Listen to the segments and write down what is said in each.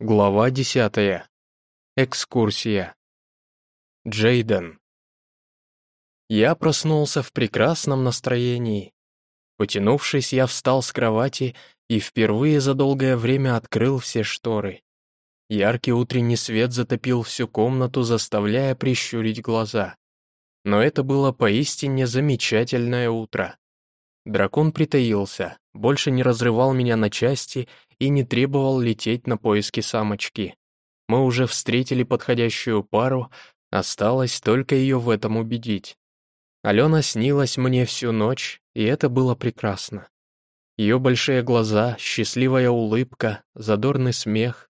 Глава десятая. Экскурсия. Джейден. Я проснулся в прекрасном настроении. Потянувшись, я встал с кровати и впервые за долгое время открыл все шторы. Яркий утренний свет затопил всю комнату, заставляя прищурить глаза. Но это было поистине замечательное утро. Дракон притаился, больше не разрывал меня на части и не требовал лететь на поиски самочки. Мы уже встретили подходящую пару, осталось только ее в этом убедить. Алена снилась мне всю ночь, и это было прекрасно. Ее большие глаза, счастливая улыбка, задорный смех.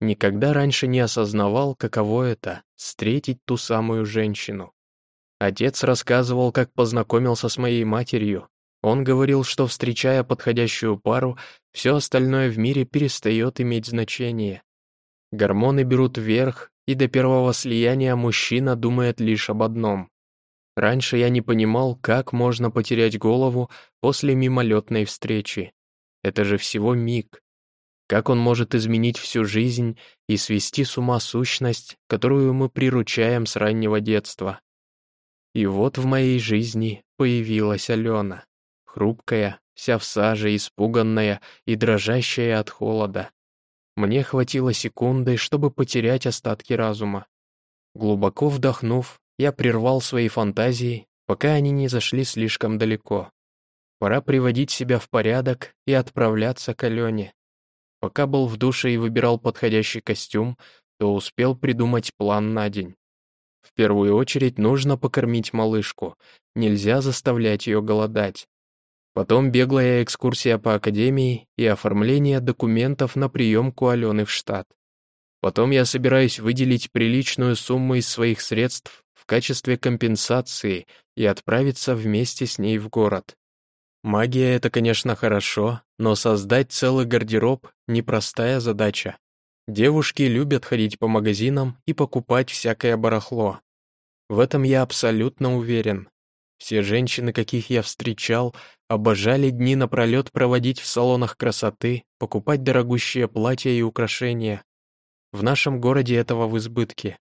Никогда раньше не осознавал, каково это — встретить ту самую женщину. Отец рассказывал, как познакомился с моей матерью, он говорил, что, встречая подходящую пару, все остальное в мире перестает иметь значение. Гормоны берут верх, и до первого слияния мужчина думает лишь об одном. Раньше я не понимал, как можно потерять голову после мимолетной встречи. Это же всего миг. Как он может изменить всю жизнь и свести с ума сущность, которую мы приручаем с раннего детства? И вот в моей жизни появилась Алена хрупкая, вся в саже, испуганная и дрожащая от холода. Мне хватило секунды, чтобы потерять остатки разума. Глубоко вдохнув, я прервал свои фантазии, пока они не зашли слишком далеко. Пора приводить себя в порядок и отправляться к Алене. Пока был в душе и выбирал подходящий костюм, то успел придумать план на день. В первую очередь нужно покормить малышку, нельзя заставлять ее голодать. Потом беглая экскурсия по академии и оформление документов на приемку Алены в штат. Потом я собираюсь выделить приличную сумму из своих средств в качестве компенсации и отправиться вместе с ней в город. Магия — это, конечно, хорошо, но создать целый гардероб — непростая задача. Девушки любят ходить по магазинам и покупать всякое барахло. В этом я абсолютно уверен. Все женщины, каких я встречал, обожали дни напролет проводить в салонах красоты, покупать дорогущие платья и украшения. В нашем городе этого в избытке.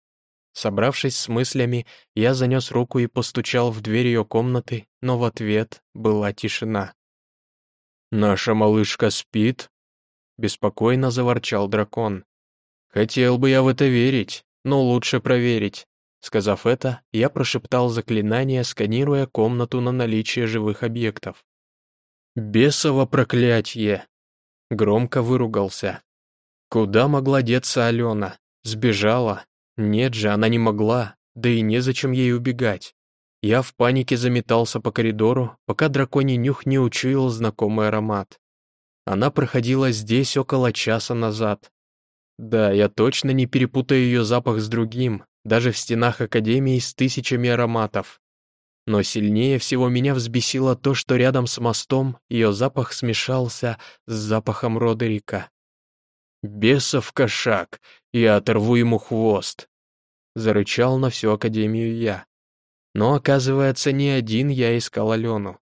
Собравшись с мыслями, я занес руку и постучал в дверь ее комнаты, но в ответ была тишина. «Наша малышка спит?» — беспокойно заворчал дракон. «Хотел бы я в это верить, но лучше проверить. Сказав это, я прошептал заклинание, сканируя комнату на наличие живых объектов. «Бесово проклятье!» Громко выругался. Куда могла деться Алена? Сбежала? Нет же, она не могла, да и незачем ей убегать. Я в панике заметался по коридору, пока драконий нюх не учуял знакомый аромат. Она проходила здесь около часа назад. Да, я точно не перепутаю ее запах с другим, даже в стенах Академии с тысячами ароматов. Но сильнее всего меня взбесило то, что рядом с мостом ее запах смешался с запахом Родерика. «Бесов кошак, я оторву ему хвост!» Зарычал на всю Академию я. Но, оказывается, не один я искал Алену.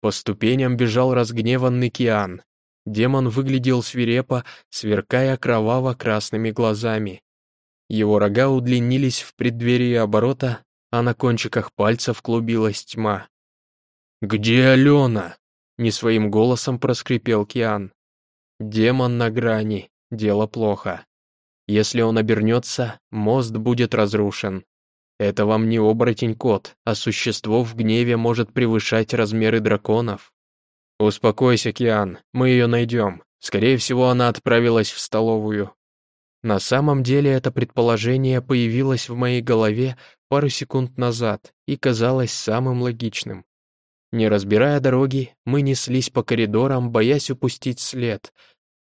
По ступеням бежал разгневанный Киан. Демон выглядел свирепо, сверкая кроваво-красными глазами. Его рога удлинились в преддверии оборота, а на кончиках пальцев клубилась тьма. «Где Алена?» — не своим голосом проскрипел Киан. «Демон на грани, дело плохо. Если он обернется, мост будет разрушен. Это вам не оборотень-кот, а существо в гневе может превышать размеры драконов. Успокойся, Киан, мы ее найдем. Скорее всего, она отправилась в столовую. На самом деле это предположение появилось в моей голове пару секунд назад и казалось самым логичным. Не разбирая дороги, мы неслись по коридорам, боясь упустить след,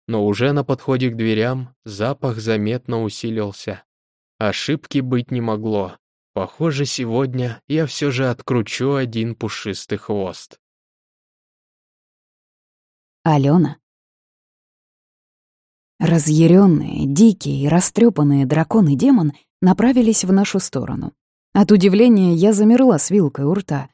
но уже на подходе к дверям запах заметно усилился. Ошибки быть не могло. Похоже, сегодня я все же откручу один пушистый хвост. Алена. Разъяренные, дикие и растрепанные дракон и демон направились в нашу сторону. От удивления я замерла с вилкой у рта.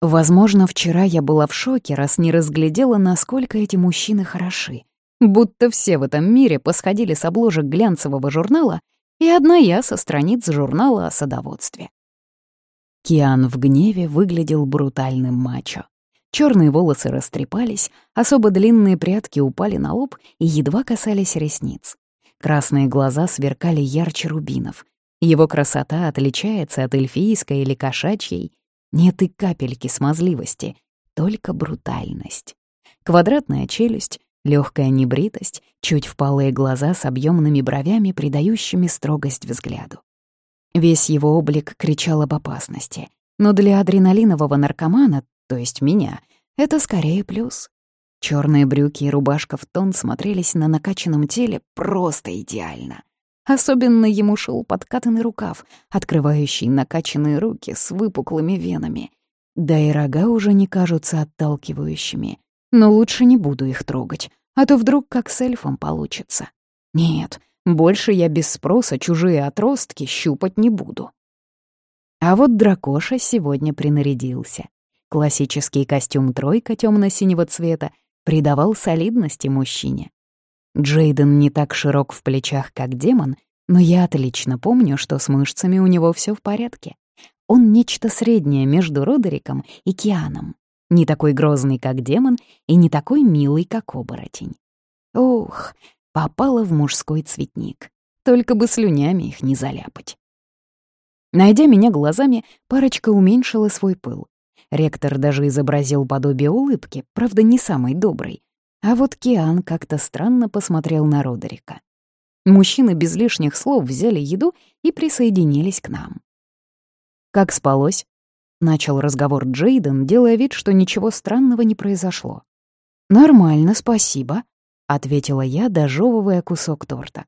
Возможно, вчера я была в шоке, раз не разглядела, насколько эти мужчины хороши. Будто все в этом мире посходили с обложек глянцевого журнала, и одна я со страниц журнала о садоводстве. Киан в гневе выглядел брутальным мачо. Черные волосы растрепались, особо длинные прядки упали на лоб и едва касались ресниц. Красные глаза сверкали ярче рубинов. Его красота отличается от эльфийской или кошачьей. Нет и капельки смазливости, только брутальность. Квадратная челюсть, легкая небритость, чуть впалые глаза с объемными бровями, придающими строгость взгляду. Весь его облик кричал об опасности. Но для адреналинового наркомана, то есть меня, это скорее плюс. Черные брюки и рубашка в тон смотрелись на накачанном теле просто идеально. Особенно ему шел подкатанный рукав, открывающий накачанные руки с выпуклыми венами. Да и рога уже не кажутся отталкивающими. Но лучше не буду их трогать, а то вдруг как с эльфом получится. Нет, больше я без спроса чужие отростки щупать не буду. А вот дракоша сегодня принарядился. Классический костюм тройка темно-синего цвета придавал солидности мужчине. Джейден не так широк в плечах, как демон, но я отлично помню, что с мышцами у него все в порядке. Он нечто среднее между Родериком и Кианом. Не такой грозный, как демон, и не такой милый, как оборотень. Ух, попала в мужской цветник. Только бы слюнями их не заляпать. Найдя меня глазами, парочка уменьшила свой пыл. Ректор даже изобразил подобие улыбки, правда, не самой доброй. А вот Киан как-то странно посмотрел на Родерика. Мужчины без лишних слов взяли еду и присоединились к нам. «Как спалось?» — начал разговор Джейден, делая вид, что ничего странного не произошло. «Нормально, спасибо», — ответила я, дожевывая кусок торта.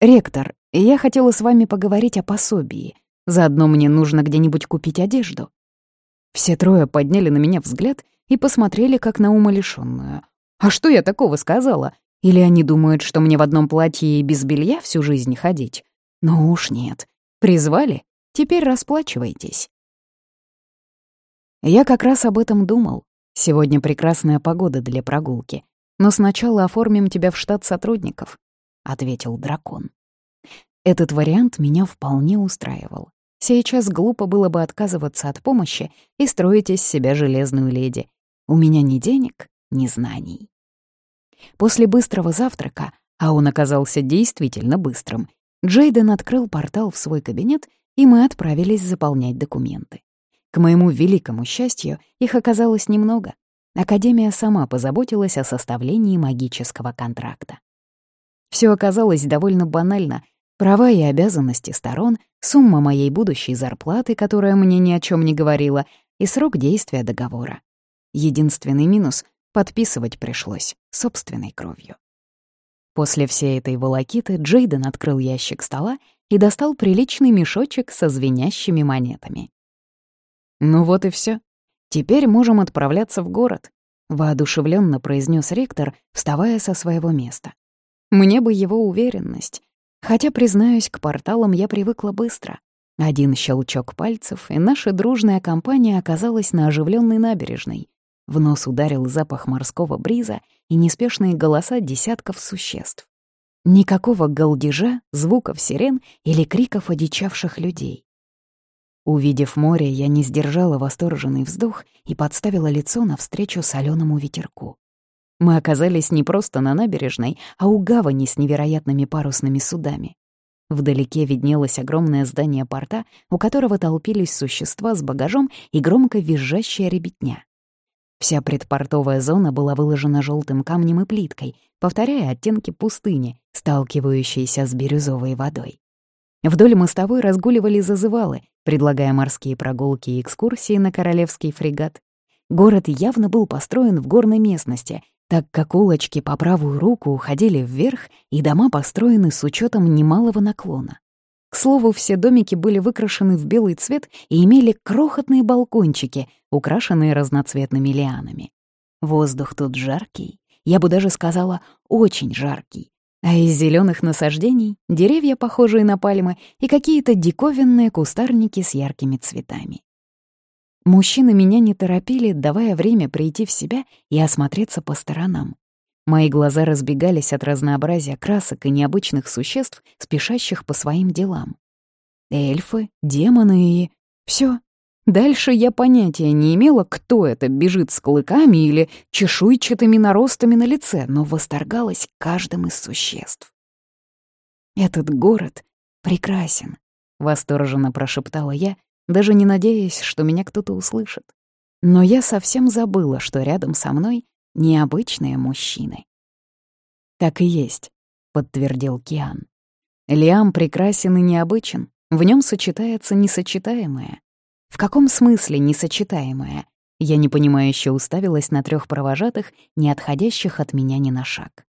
«Ректор, я хотела с вами поговорить о пособии. Заодно мне нужно где-нибудь купить одежду». Все трое подняли на меня взгляд и посмотрели как на умалишённую. А что я такого сказала? Или они думают, что мне в одном платье и без белья всю жизнь ходить? Ну уж нет. Призвали? Теперь расплачивайтесь. Я как раз об этом думал. Сегодня прекрасная погода для прогулки. Но сначала оформим тебя в штат сотрудников, — ответил дракон. Этот вариант меня вполне устраивал. Сейчас глупо было бы отказываться от помощи и строить из себя железную леди. У меня ни денег, ни знаний. После быстрого завтрака, а он оказался действительно быстрым, Джейден открыл портал в свой кабинет, и мы отправились заполнять документы. К моему великому счастью, их оказалось немного. Академия сама позаботилась о составлении магического контракта. Все оказалось довольно банально, Права и обязанности сторон, сумма моей будущей зарплаты, которая мне ни о чем не говорила, и срок действия договора. Единственный минус — подписывать пришлось собственной кровью. После всей этой волокиты Джейден открыл ящик стола и достал приличный мешочек со звенящими монетами. «Ну вот и все. Теперь можем отправляться в город», — воодушевленно произнес ректор, вставая со своего места. Мне бы его уверенность. Хотя, признаюсь, к порталам я привыкла быстро. Один щелчок пальцев, и наша дружная компания оказалась на оживленной набережной. В нос ударил запах морского бриза и неспешные голоса десятков существ. Никакого галдежа, звуков сирен или криков одичавших людей. Увидев море, я не сдержала восторженный вздох и подставила лицо навстречу соленому ветерку. Мы оказались не просто на набережной, а у гавани с невероятными парусными судами. Вдалеке виднелось огромное здание порта, у которого толпились существа с багажом и громко визжащая ребятня. Вся предпортовая зона была выложена желтым камнем и плиткой, повторяя оттенки пустыни, сталкивающиеся с бирюзовой водой. Вдоль мостовой разгуливали зазывалы, предлагая морские прогулки и экскурсии на королевский фрегат. Город явно был построен в горной местности, так как улочки по правую руку уходили вверх, и дома построены с учетом немалого наклона. К слову, все домики были выкрашены в белый цвет и имели крохотные балкончики, украшенные разноцветными лианами. Воздух тут жаркий, я бы даже сказала, очень жаркий. А из зеленых насаждений — деревья, похожие на пальмы, и какие-то диковинные кустарники с яркими цветами. Мужчины меня не торопили, давая время прийти в себя и осмотреться по сторонам. Мои глаза разбегались от разнообразия красок и необычных существ, спешащих по своим делам. Эльфы, демоны и... все. Дальше я понятия не имела, кто это бежит с клыками или чешуйчатыми наростами на лице, но восторгалась каждым из существ. «Этот город прекрасен», — восторженно прошептала я, даже не надеясь, что меня кто-то услышит. Но я совсем забыла, что рядом со мной необычные мужчины. «Так и есть», — подтвердил Киан. «Лиам прекрасен и необычен, в нем сочетается несочетаемое. В каком смысле несочетаемое? Я непонимающе уставилась на трех провожатых, не отходящих от меня ни на шаг.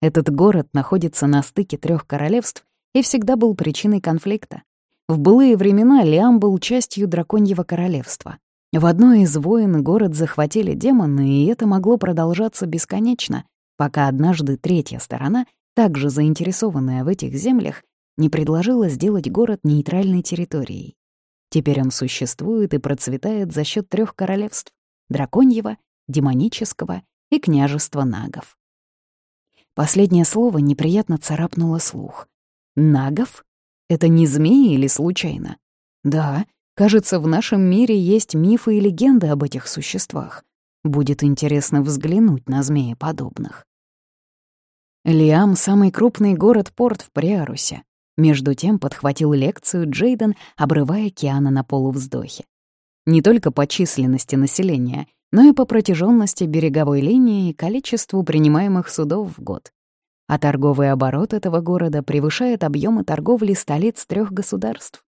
Этот город находится на стыке трех королевств и всегда был причиной конфликта. В былые времена Лиам был частью драконьего королевства. В одной из войн город захватили демоны, и это могло продолжаться бесконечно, пока однажды третья сторона, также заинтересованная в этих землях, не предложила сделать город нейтральной территорией. Теперь он существует и процветает за счет трех королевств — драконьего, демонического и княжества нагов. Последнее слово неприятно царапнуло слух. «Нагов? Это не змеи или случайно?» «Да, кажется, в нашем мире есть мифы и легенды об этих существах. Будет интересно взглянуть на змееподобных». Лиам — самый крупный город-порт в Приарусе. Между тем подхватил лекцию Джейден, обрывая Киана на полувздохе. Не только по численности населения, но и по протяженности береговой линии и количеству принимаемых судов в год. А торговый оборот этого города превышает объемы торговли столиц трех государств.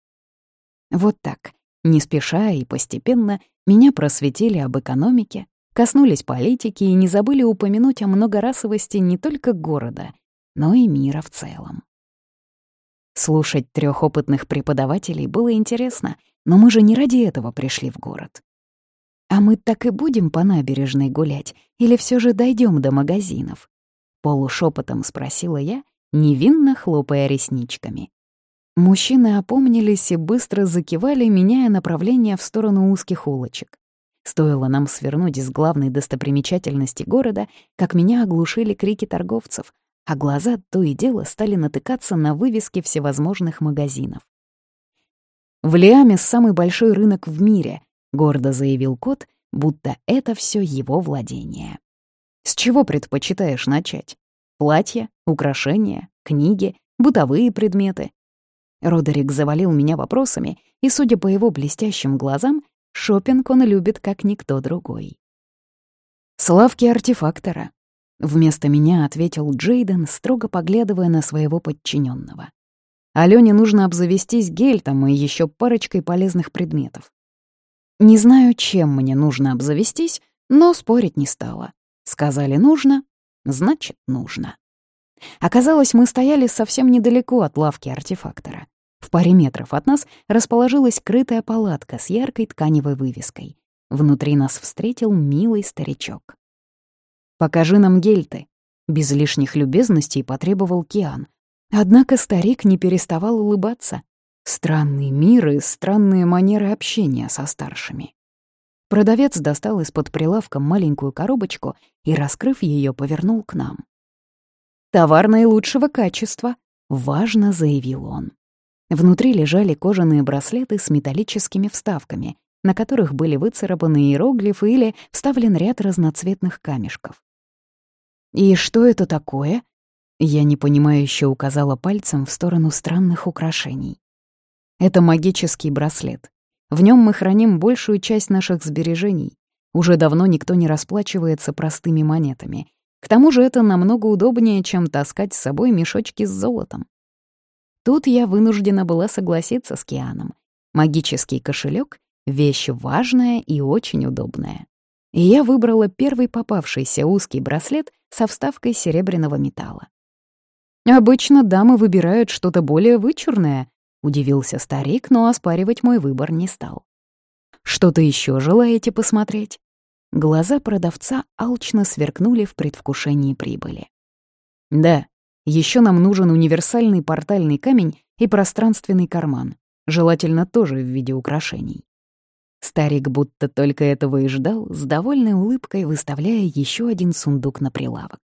Вот так, не спеша и постепенно, меня просветили об экономике, коснулись политики и не забыли упомянуть о многорасовости не только города, но и мира в целом. Слушать трех опытных преподавателей было интересно, но мы же не ради этого пришли в город. А мы так и будем по набережной гулять или все же дойдем до магазинов? Полушепотом спросила я, невинно хлопая ресничками. Мужчины опомнились и быстро закивали, меняя направление в сторону узких улочек. Стоило нам свернуть из главной достопримечательности города, как меня оглушили крики торговцев, а глаза то и дело стали натыкаться на вывески всевозможных магазинов. «В Лиаме самый большой рынок в мире», — гордо заявил кот, будто это все его владение. «С чего предпочитаешь начать? Платья, украшения, книги, бытовые предметы?» Родерик завалил меня вопросами, и, судя по его блестящим глазам, шопинг он любит как никто другой. Славки артефактора, Вместо меня ответил Джейден, строго поглядывая на своего подчиненного. Алёне нужно обзавестись гельтом и еще парочкой полезных предметов. Не знаю, чем мне нужно обзавестись, но спорить не стала. Сказали «нужно», значит «нужно». Оказалось, мы стояли совсем недалеко от лавки артефактора. В паре метров от нас расположилась крытая палатка с яркой тканевой вывеской. Внутри нас встретил милый старичок. «Покажи нам гельты», — без лишних любезностей потребовал Киан. Однако старик не переставал улыбаться. Странный мир и странные манеры общения со старшими. Продавец достал из-под прилавка маленькую коробочку и, раскрыв ее, повернул к нам. «Товар наилучшего качества», — важно заявил он. Внутри лежали кожаные браслеты с металлическими вставками, на которых были выцарапаны иероглифы или вставлен ряд разноцветных камешков. «И что это такое?» Я непонимающе указала пальцем в сторону странных украшений. «Это магический браслет. В нем мы храним большую часть наших сбережений. Уже давно никто не расплачивается простыми монетами. К тому же это намного удобнее, чем таскать с собой мешочки с золотом. Тут я вынуждена была согласиться с Кианом. Магический кошелек — вещь важная и очень удобная и я выбрала первый попавшийся узкий браслет со вставкой серебряного металла. «Обычно дамы выбирают что-то более вычурное», — удивился старик, но оспаривать мой выбор не стал. «Что-то еще желаете посмотреть?» Глаза продавца алчно сверкнули в предвкушении прибыли. «Да, еще нам нужен универсальный портальный камень и пространственный карман, желательно тоже в виде украшений». Старик будто только этого и ждал, с довольной улыбкой выставляя еще один сундук на прилавок.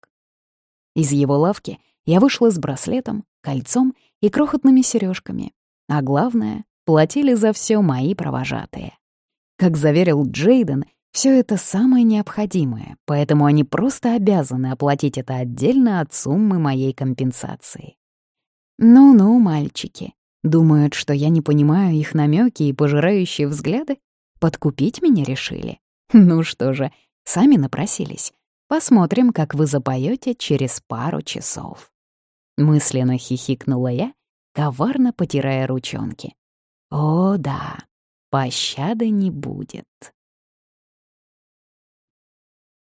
Из его лавки я вышла с браслетом, кольцом и крохотными сережками. А главное, платили за все мои провожатые. Как заверил Джейден, все это самое необходимое, поэтому они просто обязаны оплатить это отдельно от суммы моей компенсации. Ну-ну, мальчики, думают, что я не понимаю их намеки и пожирающие взгляды? Подкупить меня решили? Ну что же, сами напросились. Посмотрим, как вы запоете через пару часов. Мысленно хихикнула я, коварно потирая ручонки. О да, пощады не будет.